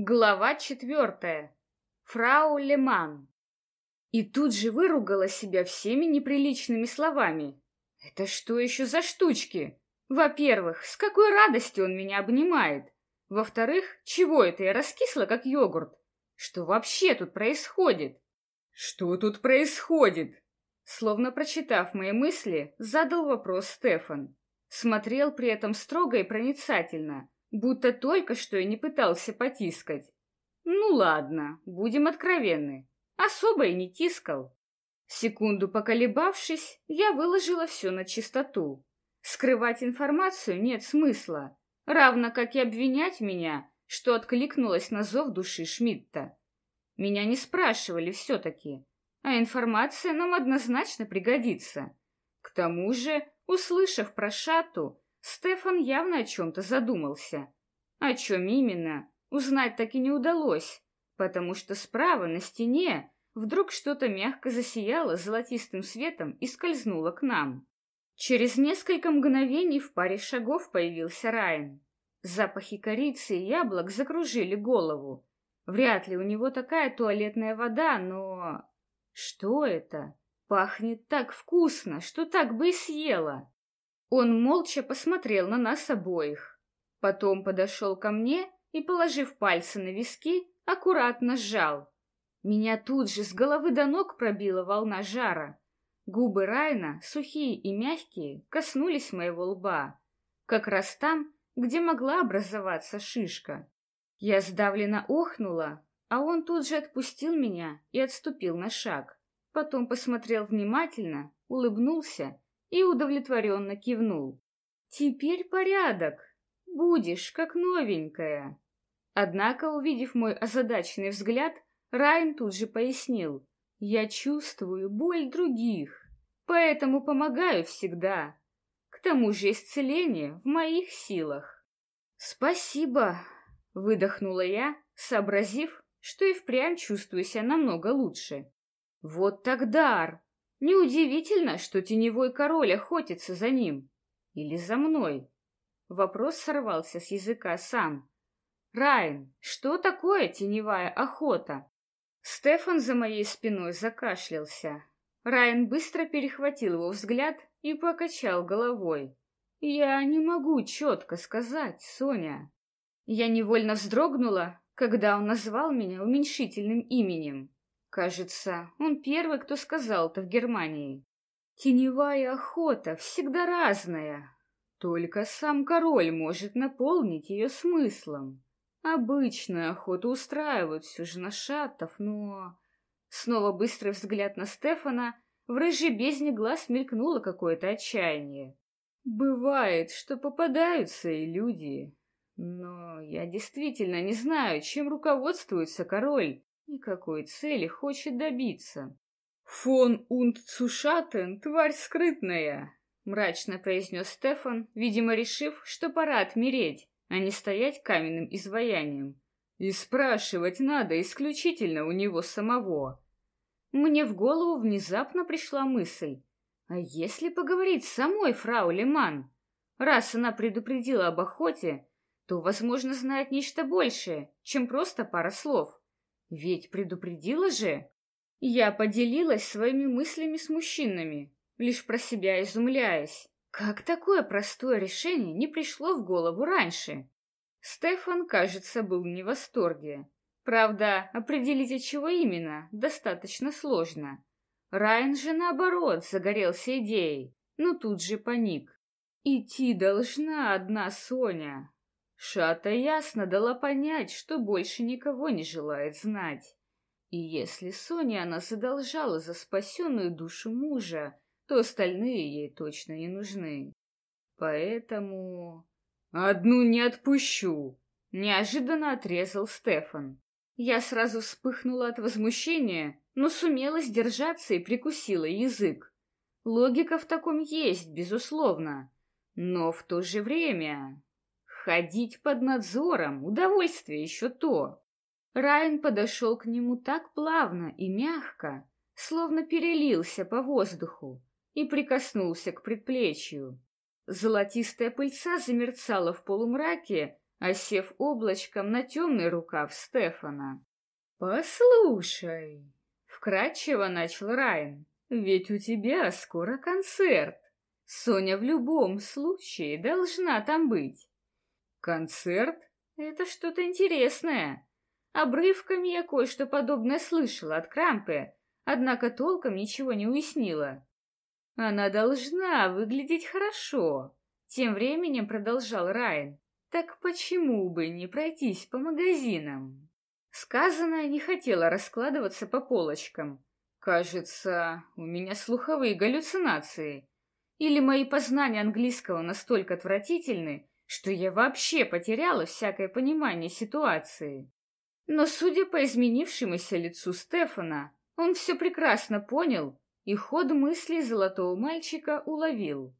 Глава четвертая. Фрау Леман. И тут же выругала себя всеми неприличными словами. Это что еще за штучки? Во-первых, с какой радостью он меня обнимает? Во-вторых, чего это я раскисла, как йогурт? Что вообще тут происходит? Что тут происходит? Словно прочитав мои мысли, задал вопрос Стефан. Смотрел при этом строго и проницательно, будто только что и не пытался потискать. Ну ладно, будем откровенны. Особо и не тискал. Секунду поколебавшись, я выложила все на чистоту. Скрывать информацию нет смысла, равно как и обвинять меня, что откликнулась на зов души Шмидта. Меня не спрашивали все-таки, а информация нам однозначно пригодится. К тому же, услышав про Шату, Стефан явно о чем-то задумался. О чем именно, узнать так и не удалось, потому что справа на стене вдруг что-то мягко засияло золотистым светом и скользнуло к нам. Через несколько мгновений в паре шагов появился Райан. Запахи корицы и яблок закружили голову. Вряд ли у него такая туалетная вода, но... Что это? Пахнет так вкусно, что так бы и съела. Он молча посмотрел на нас обоих. Потом подошел ко мне и, положив пальцы на виски, аккуратно сжал. Меня тут же с головы до ног пробила волна жара. Губы Райна, сухие и мягкие, коснулись моего лба. Как раз там, где могла образоваться шишка. Я сдавленно охнула, а он тут же отпустил меня и отступил на шаг. Потом посмотрел внимательно, улыбнулся и удовлетворенно кивнул. «Теперь порядок. Будешь, как новенькая». Однако, увидев мой озадаченный взгляд, Райан тут же пояснил. «Я чувствую боль других, поэтому помогаю всегда. К тому же исцеление в моих силах». «Спасибо», — выдохнула я, сообразив, что и впрямь чувствую себя намного лучше. «Вот так дар! Неудивительно, что теневой король охотится за ним. Или за мной. Вопрос сорвался с языка сам. «Райан, что такое теневая охота?» Стефан за моей спиной закашлялся. Райан быстро перехватил его взгляд и покачал головой. «Я не могу четко сказать, Соня». Я невольно вздрогнула, когда он назвал меня уменьшительным именем. Кажется, он первый, кто сказал это в Германии. Теневая охота всегда разная. Только сам король может наполнить ее смыслом. Обычную охоту устраивают все же на шаттов, но... Снова быстрый взгляд на Стефана, в рыжей бездне глаз мелькнуло какое-то отчаяние. Бывает, что попадаются и люди. Но я действительно не знаю, чем руководствуется король, и какой цели хочет добиться. «Фон und Цушатен — тварь скрытная», — мрачно произнес Стефан, видимо, решив, что пора отмереть, а не стоять каменным изваянием. «И спрашивать надо исключительно у него самого». Мне в голову внезапно пришла мысль, а если поговорить с самой фрау Леман? Раз она предупредила об охоте, то, возможно, знает нечто большее, чем просто пара слов. Ведь предупредила же. Я поделилась своими мыслями с мужчинами, лишь про себя изумляясь. Как такое простое решение не пришло в голову раньше? Стефан, кажется, был не в восторге. Правда, определить от чего именно достаточно сложно. Райан же, наоборот, загорелся идеей, но тут же паник. «Идти должна одна Соня, Шата ясно дала понять, что больше никого не желает знать. И если Соне она задолжала за спасенную душу мужа, то остальные ей точно не нужны. Поэтому... «Одну не отпущу!» — неожиданно отрезал Стефан. Я сразу вспыхнула от возмущения, но сумела сдержаться и прикусила язык. Логика в таком есть, безусловно. Но в то же время... Ходить под надзором — удовольствие еще то. Райан подошел к нему так плавно и мягко, словно перелился по воздуху, и прикоснулся к предплечью. Золотистая пыльца замерцала в полумраке, осев облачком на темный рукав Стефана. «Послушай», — вкратчиво начал Райан, — «ведь у тебя скоро концерт. Соня в любом случае должна там быть». «Концерт? Это что-то интересное. Обрывками я кое-что подобное слышала от Крампе, однако толком ничего не уяснила. Она должна выглядеть хорошо. Тем временем продолжал Райан. Так почему бы не пройтись по магазинам? Сказанное не хотела раскладываться по полочкам. Кажется, у меня слуховые галлюцинации. Или мои познания английского настолько отвратительны, что я вообще потеряла всякое понимание ситуации. Но, судя по изменившемуся лицу Стефана, он все прекрасно понял и ход мыслей золотого мальчика уловил.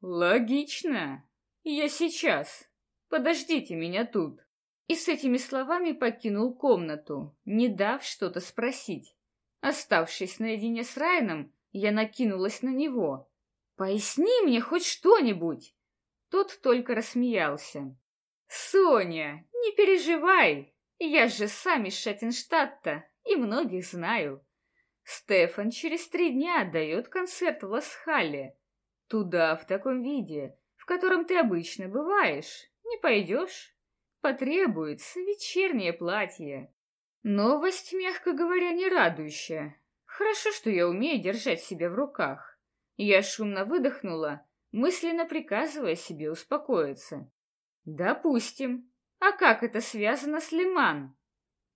«Логично. Я сейчас. Подождите меня тут». И с этими словами покинул комнату, не дав что-то спросить. Оставшись наедине с Райаном, я накинулась на него. «Поясни мне хоть что-нибудь!» Тот только рассмеялся. «Соня, не переживай, я же сам из Шаттенштадта и многих знаю. Стефан через три дня отдает концерт в Ласхалле. Туда в таком виде, в котором ты обычно бываешь, не пойдешь. Потребуется вечернее платье. Новость, мягко говоря, не радующая. Хорошо, что я умею держать себя в руках. Я шумно выдохнула, мысленно приказывая себе успокоиться. Допустим. А как это связано с Лиман?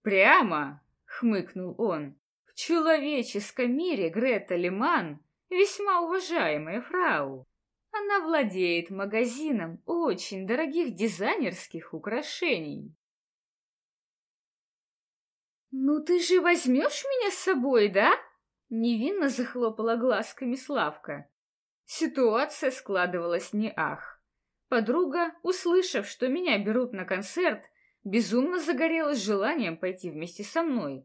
Прямо, хмыкнул он. В человеческом мире Грета Лиман весьма уважаемая фрау. Она владеет магазином очень дорогих дизайнерских украшений. «Ну ты же возьмешь меня с собой, да?» Невинно захлопала глазками Славка. Ситуация складывалась не ах. Подруга, услышав, что меня берут на концерт, безумно загорелась желанием пойти вместе со мной.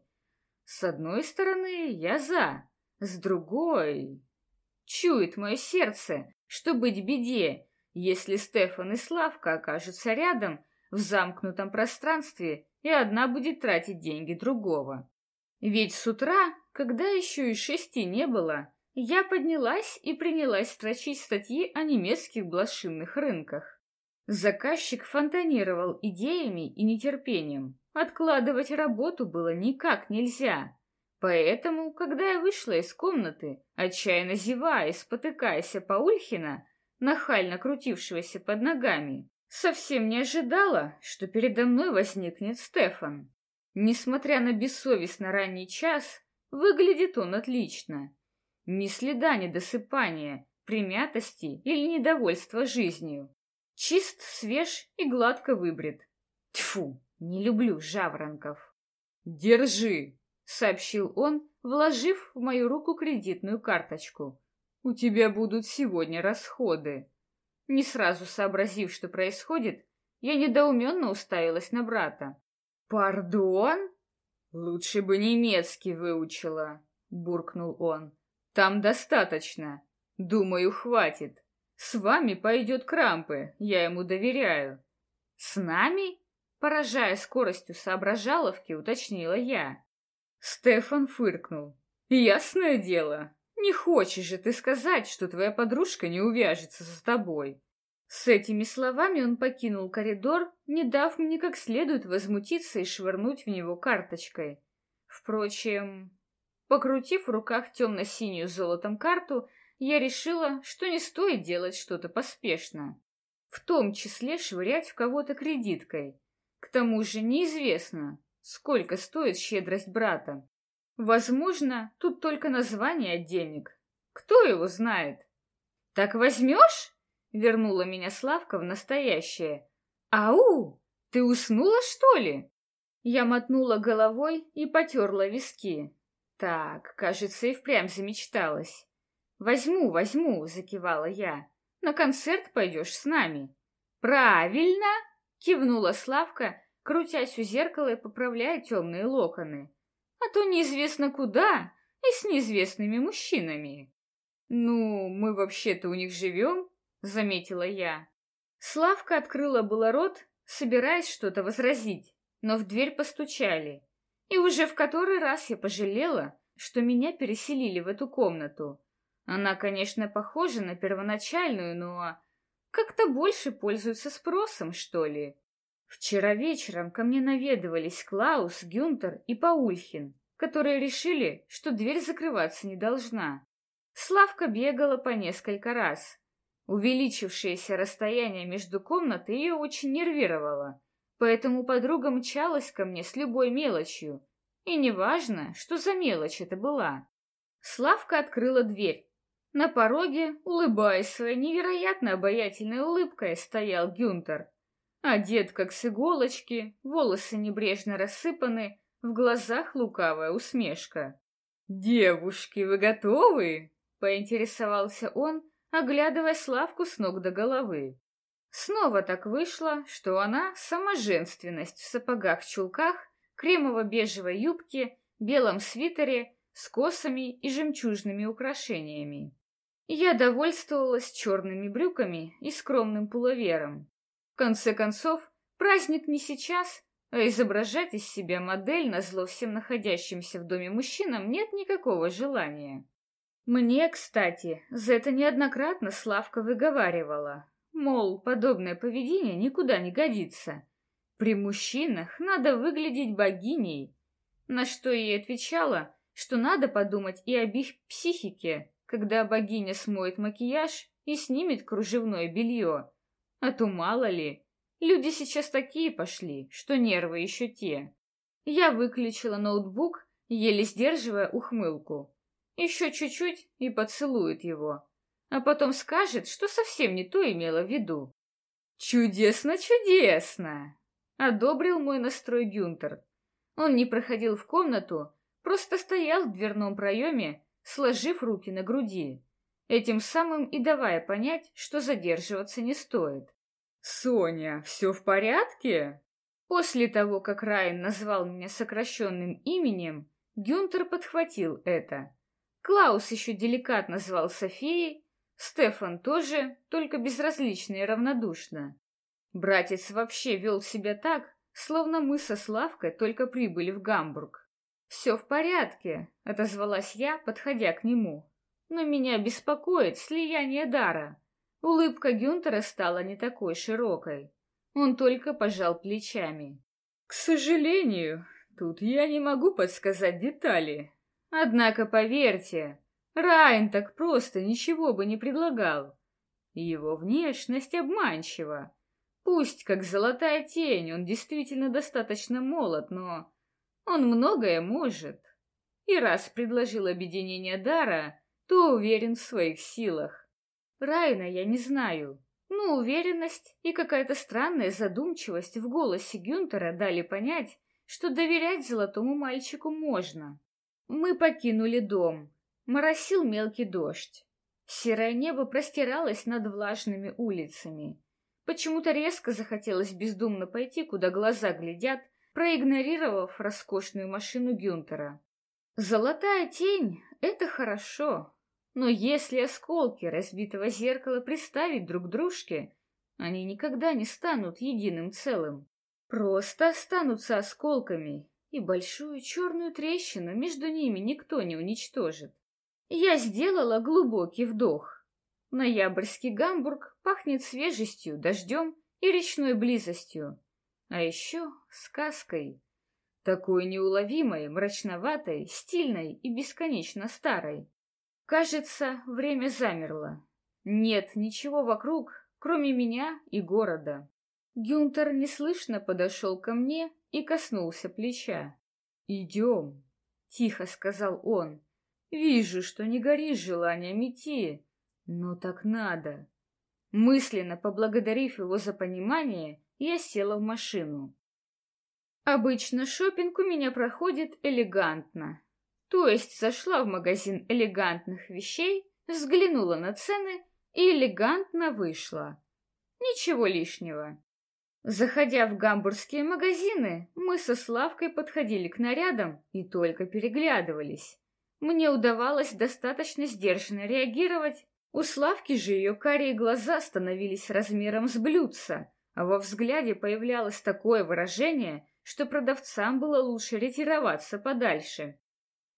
С одной стороны, я за, с другой... Чует мое сердце, что быть беде, если Стефан и Славка окажутся рядом в замкнутом пространстве, и одна будет тратить деньги другого. Ведь с утра, когда еще и шести не было, я поднялась и принялась строчить статьи о немецких блошинных рынках. Заказчик фонтанировал идеями и нетерпением. Откладывать работу было никак нельзя. Поэтому, когда я вышла из комнаты, отчаянно зевая и спотыкаясь по Ульхина, нахально крутившегося под ногами, совсем не ожидала, что передо мной возникнет Стефан. Несмотря на бессовестно ранний час, выглядит он отлично. Ни следа недосыпания, примятости или недовольства жизнью. Чист, свеж и гладко выбрит. Тьфу! Не люблю жаворонков. Держи, сообщил он, вложив в мою руку кредитную карточку. У тебя будут сегодня расходы. Не сразу сообразив, что происходит, я недоуменно уставилась на брата. «Пардон?» «Лучше бы немецкий выучила», — буркнул он. «Там достаточно. Думаю, хватит. С вами пойдет Крампы, я ему доверяю». «С нами?» Поражая скоростью соображаловки, уточнила я. Стефан фыркнул. «Ясное дело, не хочешь же ты сказать, что твоя подружка не увяжется за тобой». С этими словами он покинул коридор, не дав мне как следует возмутиться и швырнуть в него карточкой. Впрочем, покрутив в руках темно-синюю золотом карту, я решила, что не стоит делать что-то поспешно. В том числе швырять в кого-то кредиткой. К тому же неизвестно, сколько стоит щедрость брата. Возможно, тут только название денег. Кто его знает? Так возьмешь? Вернула меня Славка в настоящее. Ау! Ты уснула, что ли? Я мотнула головой и потерла виски. Так, кажется, и впрямь замечталась. «Возьму, возьму», — закивала я. «На концерт пойдешь с нами». «Правильно!» Кивнула Славка, крутясь у зеркала и поправляя темные локоны. А то неизвестно куда и с неизвестными мужчинами. Ну, мы вообще-то у них живем, заметила я. Славка открыла было рот, собираясь что-то возразить, но в дверь постучали. И уже в который раз я пожалела, что меня переселили в эту комнату. Она, конечно, похожа на первоначальную, но как-то больше пользуется спросом, что ли. Вчера вечером ко мне наведывались Клаус, Гюнтер и Паульхин, которые решили, что дверь закрываться не должна. Славка бегала по несколько раз. Увеличившееся расстояние между комнатой ее очень нервировало, поэтому подруга мчалась ко мне с любой мелочью, и неважно, что за мелочь это была. Славка открыла дверь. На пороге, улыбаясь своей невероятно обаятельной улыбкой, стоял Гюнтер. Одет как с иголочки, волосы небрежно рассыпаны, в глазах лукавая усмешка. «Девушки, вы готовы?» — поинтересовался он, оглядывая Славку с ног до головы. Снова так вышло, что она — сама женственность в сапогах-чулках, кремово-бежевой юбке, белом свитере с косами и жемчужными украшениями. Я довольствовалась черными брюками и скромным пуловером. В конце концов, праздник не сейчас, а изображать из себя модель на зло всем находящимся в доме мужчинам нет никакого желания. Мне, кстати, за это неоднократно Славка выговаривала, мол, подобное поведение никуда не годится. При мужчинах надо выглядеть богиней, на что ей отвечала, что надо подумать и об их психике, когда богиня смоет макияж и снимет кружевное белье. А то мало ли, люди сейчас такие пошли, что нервы еще те. Я выключила ноутбук, еле сдерживая ухмылку. Еще чуть-чуть и поцелует его, а потом скажет, что совсем не то имела в виду. «Чудесно, чудесно!» — одобрил мой настрой Гюнтер. Он не проходил в комнату, просто стоял в дверном проеме, сложив руки на груди, этим самым и давая понять, что задерживаться не стоит. «Соня, все в порядке?» После того, как Райан назвал меня сокращенным именем, Гюнтер подхватил это. Клаус еще деликатно звал Софией, Стефан тоже, только безразлично и равнодушно. Братец вообще вел себя так, словно мы со Славкой только прибыли в Гамбург. «Все в порядке», — отозвалась я, подходя к нему. «Но меня беспокоит слияние дара». Улыбка Гюнтера стала не такой широкой. Он только пожал плечами. «К сожалению, тут я не могу подсказать детали. Однако, поверьте, Райан так просто ничего бы не предлагал. Его внешность обманчива. Пусть, как золотая тень, он действительно достаточно молод, но он многое может. И раз предложил объединение дара, то уверен в своих силах. Райна я не знаю, но уверенность и какая-то странная задумчивость в голосе Гюнтера дали понять, что доверять золотому мальчику можно. Мы покинули дом. Моросил мелкий дождь. Серое небо простиралось над влажными улицами. Почему-то резко захотелось бездумно пойти, куда глаза глядят, проигнорировав роскошную машину Гюнтера. Золотая тень — это хорошо, но если осколки разбитого зеркала приставить друг дружке, они никогда не станут единым целым. Просто останутся осколками, и большую черную трещину между ними никто не уничтожит. Я сделала глубокий вдох. Ноябрьский Гамбург пахнет свежестью, дождем и речной близостью. А еще сказкой. Такой неуловимой, мрачноватой, стильной и бесконечно старой. Кажется, время замерло. Нет ничего вокруг, кроме меня и города. Гюнтер неслышно подошел ко мне и коснулся плеча. «Идем», — тихо сказал он. «Вижу, что не горишь желанием идти, но так надо». Мысленно поблагодарив его за понимание, я села в машину. Обычно шопинг у меня проходит элегантно. То есть зашла в магазин элегантных вещей, взглянула на цены и элегантно вышла. Ничего лишнего. Заходя в гамбургские магазины, мы со Славкой подходили к нарядам и только переглядывались. Мне удавалось достаточно сдержанно реагировать. У Славки же ее карие глаза становились размером с блюдца, а во взгляде появлялось такое выражение, что продавцам было лучше ретироваться подальше.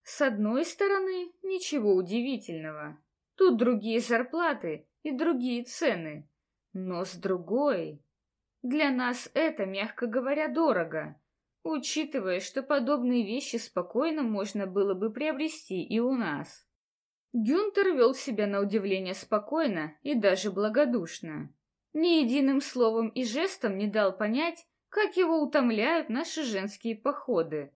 С одной стороны, ничего удивительного. Тут другие зарплаты и другие цены. Но с другой... Для нас это, мягко говоря, дорого, учитывая, что подобные вещи спокойно можно было бы приобрести и у нас. Гюнтер вел себя на удивление спокойно и даже благодушно ни единым словом и жестом не дал понять, как его утомляют наши женские походы.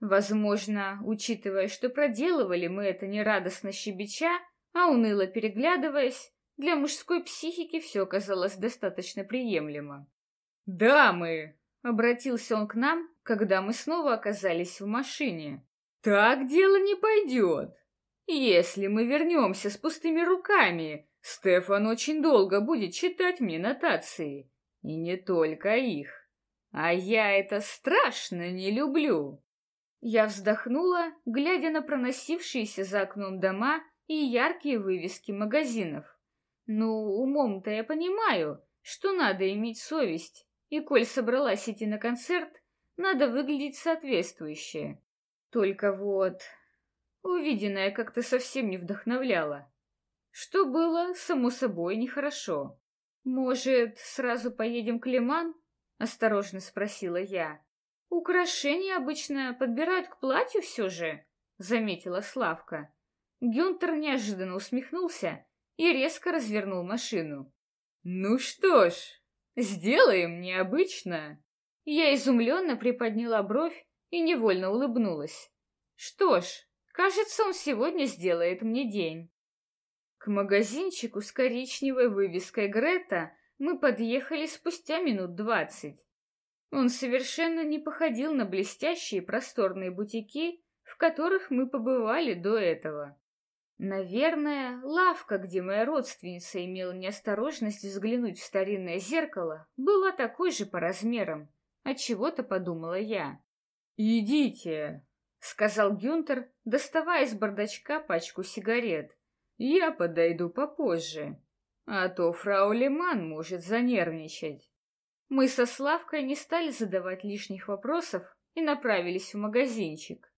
Возможно, учитывая, что проделывали мы это не радостно щебеча, а уныло переглядываясь, для мужской психики все казалось достаточно приемлемо. «Дамы!» — обратился он к нам, когда мы снова оказались в машине. «Так дело не пойдет. Если мы вернемся с пустыми руками, Стефан очень долго будет читать мне нотации. И не только их. А я это страшно не люблю. Я вздохнула, глядя на проносившиеся за окном дома и яркие вывески магазинов. Ну, умом-то я понимаю, что надо иметь совесть, и коль собралась идти на концерт, надо выглядеть соответствующе. Только вот... Увиденное как-то совсем не вдохновляло что было, само собой, нехорошо. «Может, сразу поедем к Лиман?» — осторожно спросила я. «Украшения обычно подбирают к платью все же», — заметила Славка. Гюнтер неожиданно усмехнулся и резко развернул машину. «Ну что ж, сделаем необычно». Я изумленно приподняла бровь и невольно улыбнулась. «Что ж, кажется, он сегодня сделает мне день». К магазинчику с коричневой вывеской Грета мы подъехали спустя минут двадцать. Он совершенно не походил на блестящие просторные бутики, в которых мы побывали до этого. Наверное, лавка, где моя родственница имела неосторожность взглянуть в старинное зеркало, была такой же по размерам. От чего-то подумала я. «Идите», — сказал Гюнтер, доставая из бардачка пачку сигарет. Я подойду попозже, а то фрау Леман может занервничать. Мы со Славкой не стали задавать лишних вопросов и направились в магазинчик.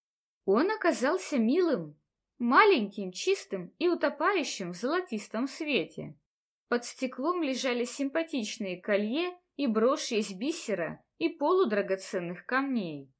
Он оказался милым, маленьким, чистым и утопающим в золотистом свете. Под стеклом лежали симпатичные колье и броши из бисера и полудрагоценных камней.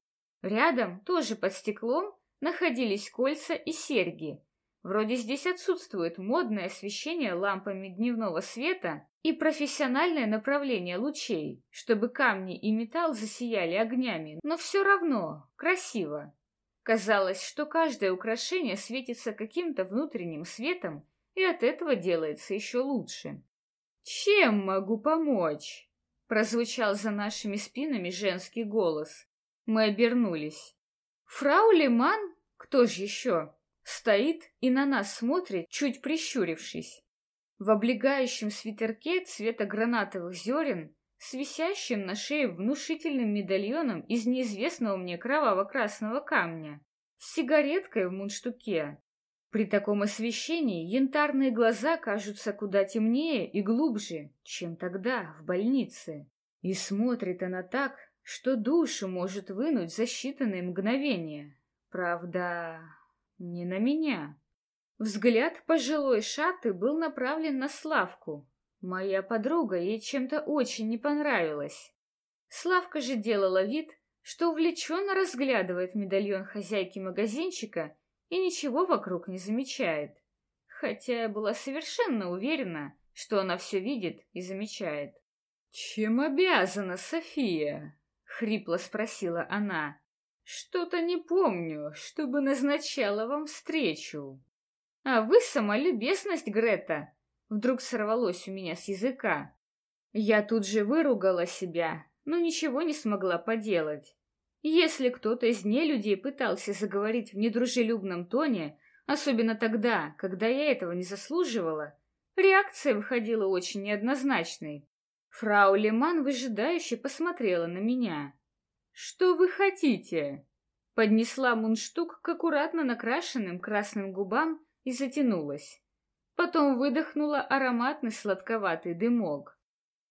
Рядом, тоже под стеклом, находились кольца и серьги, Вроде здесь отсутствует модное освещение лампами дневного света и профессиональное направление лучей, чтобы камни и металл засияли огнями, но все равно красиво. Казалось, что каждое украшение светится каким-то внутренним светом, и от этого делается еще лучше. «Чем могу помочь?» — прозвучал за нашими спинами женский голос. Мы обернулись. «Фрау Леман? Кто же еще?» Стоит и на нас смотрит, чуть прищурившись. В облегающем свитерке цвета гранатовых зерен с висящим на шее внушительным медальоном из неизвестного мне кроваво-красного камня, с сигареткой в мундштуке. При таком освещении янтарные глаза кажутся куда темнее и глубже, чем тогда в больнице. И смотрит она так, что душу может вынуть за считанные мгновения. Правда, не на меня. Взгляд пожилой шаты был направлен на Славку. Моя подруга ей чем-то очень не понравилась. Славка же делала вид, что увлеченно разглядывает медальон хозяйки магазинчика и ничего вокруг не замечает. Хотя я была совершенно уверена, что она все видит и замечает. «Чем обязана София?» — хрипло спросила она. Что-то не помню, чтобы назначала вам встречу. А вы сама любезность, Грета. Вдруг сорвалось у меня с языка. Я тут же выругала себя, но ничего не смогла поделать. Если кто-то из нелюдей пытался заговорить в недружелюбном тоне, особенно тогда, когда я этого не заслуживала, реакция выходила очень неоднозначной. Фрау Леман выжидающе посмотрела на меня. «Что вы хотите?» Поднесла мундштук к аккуратно накрашенным красным губам и затянулась. Потом выдохнула ароматный сладковатый дымок.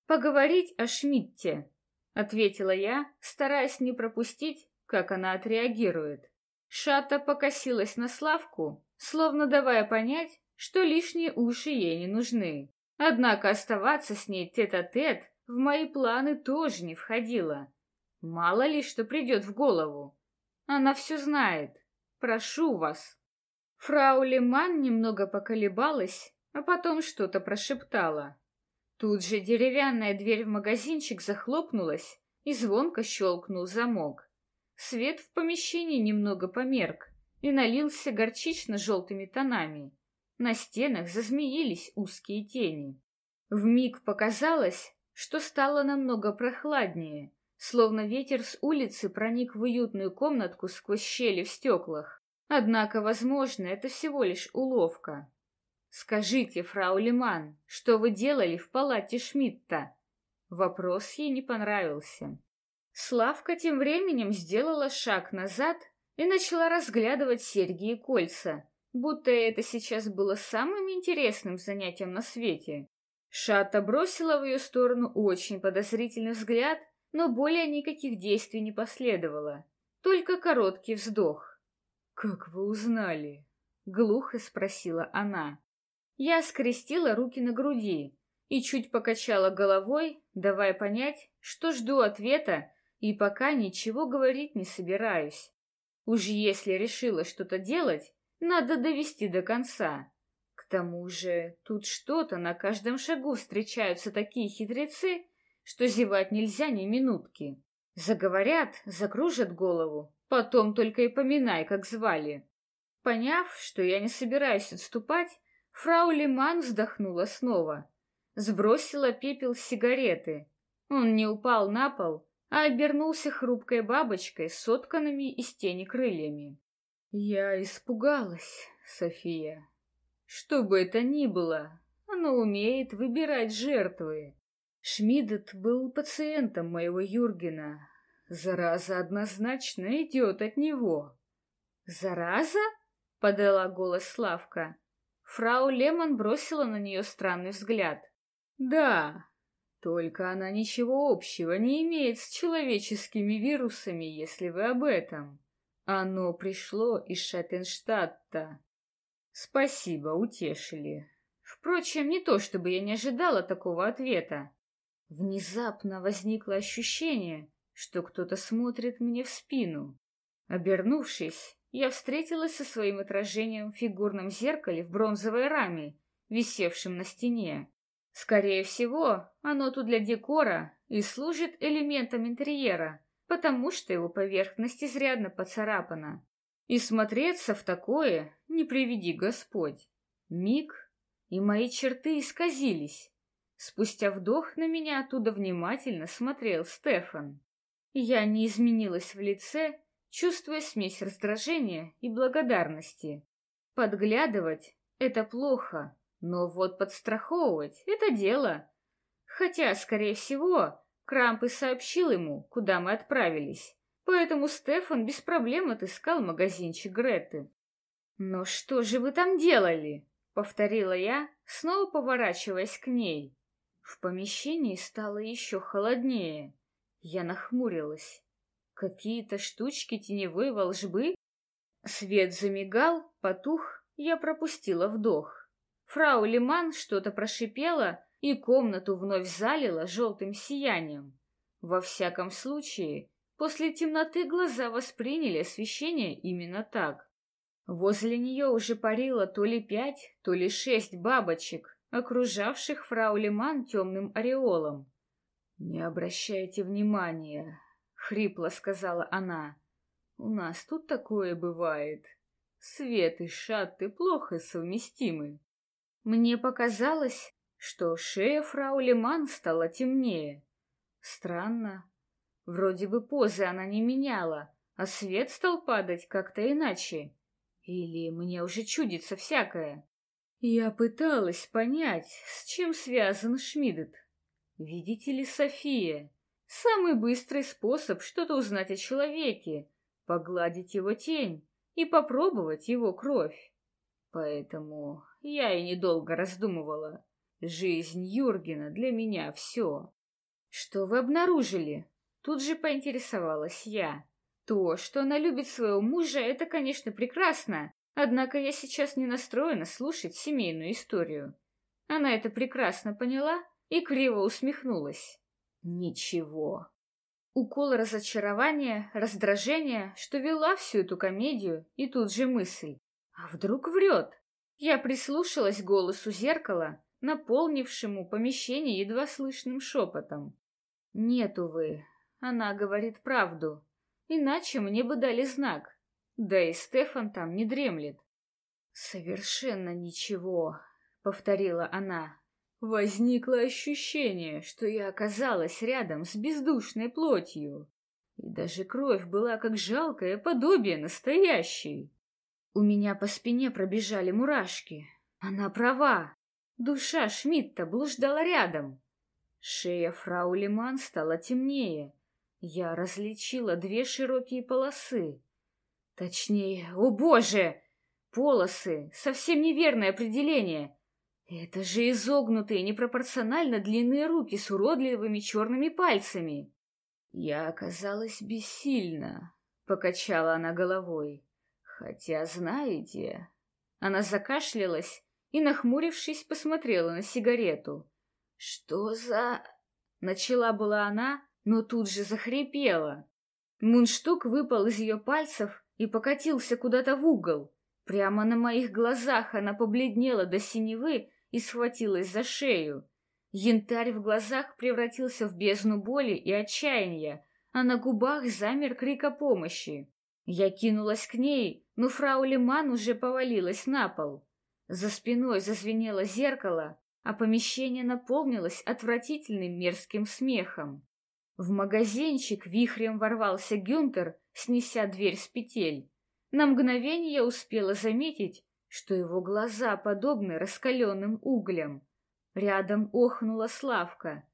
Поговорить о Шмидте, ответила я, стараясь не пропустить, как она отреагирует. Шата покосилась на Славку, словно давая понять, что лишние уши ей не нужны. Однако оставаться с ней тет-а-тет -тет в мои планы тоже не входило. Мало ли что придет в голову. Она все знает. Прошу вас. Фрау Леман немного поколебалась, а потом что-то прошептала. Тут же деревянная дверь в магазинчик захлопнулась, и звонко щелкнул замок. Свет в помещении немного померк и налился горчично-желтыми тонами. На стенах зазмеились узкие тени. В миг показалось, что стало намного прохладнее, словно ветер с улицы проник в уютную комнатку сквозь щели в стеклах. Однако, возможно, это всего лишь уловка. «Скажите, фрау Лиман, что вы делали в палате Шмидта?» Вопрос ей не понравился. Славка тем временем сделала шаг назад и начала разглядывать серьги и кольца, будто это сейчас было самым интересным занятием на свете. Шата бросила в ее сторону очень подозрительный взгляд, но более никаких действий не последовало, только короткий вздох. «Как вы узнали?» — глухо спросила она. Я скрестила руки на груди и чуть покачала головой, давая понять, что жду ответа и пока ничего говорить не собираюсь. Уж если решила что-то делать, надо довести до конца. К тому же тут что-то на каждом шагу встречаются такие хитрецы, что зевать нельзя ни минутки. Заговорят, закружат голову, потом только и поминай, как звали. Поняв, что я не собираюсь отступать, фрау Лиман вздохнула снова. Сбросила пепел сигареты. Он не упал на пол, а обернулся хрупкой бабочкой с сотканными из тени крыльями. Я испугалась, София. Что бы это ни было, оно умеет выбирать жертвы. Шмидт был пациентом моего Юргена. Зараза однозначно идет от него. «Зараза?» — подала голос Славка. Фрау Лемон бросила на нее странный взгляд. «Да, только она ничего общего не имеет с человеческими вирусами, если вы об этом. Оно пришло из Шаттенштадта. Спасибо, утешили. Впрочем, не то чтобы я не ожидала такого ответа. Внезапно возникло ощущение, что кто-то смотрит мне в спину. Обернувшись, я встретилась со своим отражением в фигурном зеркале в бронзовой раме, висевшем на стене. Скорее всего, оно тут для декора и служит элементом интерьера, потому что его поверхность изрядно поцарапана. И смотреться в такое не приведи Господь. Миг, и мои черты исказились. Спустя вдох на меня оттуда внимательно смотрел Стефан. Я не изменилась в лице, чувствуя смесь раздражения и благодарности. Подглядывать — это плохо, но вот подстраховывать — это дело. Хотя, скорее всего, Крамп и сообщил ему, куда мы отправились, поэтому Стефан без проблем отыскал магазинчик Греты. «Но что же вы там делали?» — повторила я, снова поворачиваясь к ней. В помещении стало еще холоднее. Я нахмурилась. Какие-то штучки теневой волжбы? Свет замигал, потух, я пропустила вдох. Фрау Лиман что-то прошипела, и комнату вновь залило желтым сиянием. Во всяком случае, после темноты глаза восприняли освещение именно так. Возле нее уже парило то ли пять, то ли шесть бабочек, окружавших фрау Лиман темным ореолом. «Не обращайте внимания», — хрипло сказала она. «У нас тут такое бывает. Свет и шатты плохо совместимы». Мне показалось, что шея фрау Лиман стала темнее. Странно. Вроде бы позы она не меняла, а свет стал падать как-то иначе. Или мне уже чудится всякое? Я пыталась понять, с чем связан Шмидт. Видите ли, София, самый быстрый способ что-то узнать о человеке — погладить его тень и попробовать его кровь. Поэтому я и недолго раздумывала. Жизнь Юргена для меня все. Что вы обнаружили? Тут же поинтересовалась я. То, что она любит своего мужа, это, конечно, прекрасно, однако я сейчас не настроена слушать семейную историю. Она это прекрасно поняла и криво усмехнулась. Ничего. Укол разочарования, раздражения, что вела всю эту комедию, и тут же мысль. А вдруг врет? Я прислушалась к голосу зеркала, наполнившему помещение едва слышным шепотом. Нет, увы, она говорит правду. Иначе мне бы дали знак. Да и Стефан там не дремлет. Совершенно ничего, повторила она. Возникло ощущение, что я оказалась рядом с бездушной плотью. И даже кровь была как жалкое подобие настоящей. У меня по спине пробежали мурашки. Она права. Душа Шмидта блуждала рядом. Шея фрау Лиман стала темнее. Я различила две широкие полосы. Точнее, о боже! Полосы — совсем неверное определение. Это же изогнутые, непропорционально длинные руки с уродливыми черными пальцами. Я оказалась бессильна, — покачала она головой. Хотя, знаете... Она закашлялась и, нахмурившись, посмотрела на сигарету. «Что за...» Начала была она, но тут же захрипела. Мундштук выпал из ее пальцев и покатился куда-то в угол. Прямо на моих глазах она побледнела до синевы и схватилась за шею. Янтарь в глазах превратился в бездну боли и отчаяния, а на губах замер крик о помощи. Я кинулась к ней, но фрау Лиман уже повалилась на пол. За спиной зазвенело зеркало, а помещение наполнилось отвратительным мерзким смехом. В магазинчик вихрем ворвался Гюнтер, снеся дверь с петель. На мгновение я успела заметить, что его глаза подобны раскаленным углям. Рядом охнула Славка.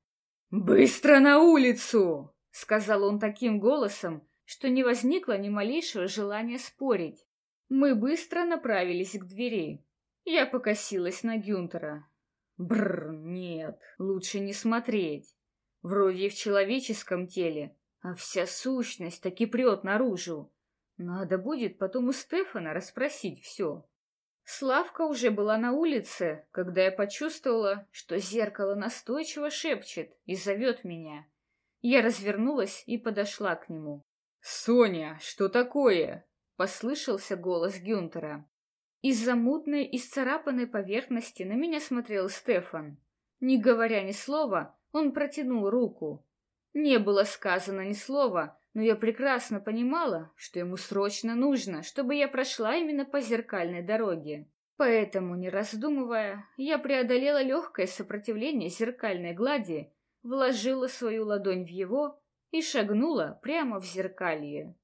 «Быстро на улицу!» — сказал он таким голосом, что не возникло ни малейшего желания спорить. Мы быстро направились к двери. Я покосилась на Гюнтера. Бррр, нет, лучше не смотреть. Вроде и в человеческом теле, а вся сущность таки прет наружу. Надо будет потом у Стефана расспросить все. Славка уже была на улице, когда я почувствовала, что зеркало настойчиво шепчет и зовет меня. Я развернулась и подошла к нему. «Соня, что такое?» — послышался голос Гюнтера. Из-за мутной, исцарапанной поверхности на меня смотрел Стефан. Не говоря ни слова, он протянул руку. Не было сказано ни слова, но я прекрасно понимала, что ему срочно нужно, чтобы я прошла именно по зеркальной дороге. Поэтому, не раздумывая, я преодолела легкое сопротивление зеркальной глади, вложила свою ладонь в его и шагнула прямо в зеркалье.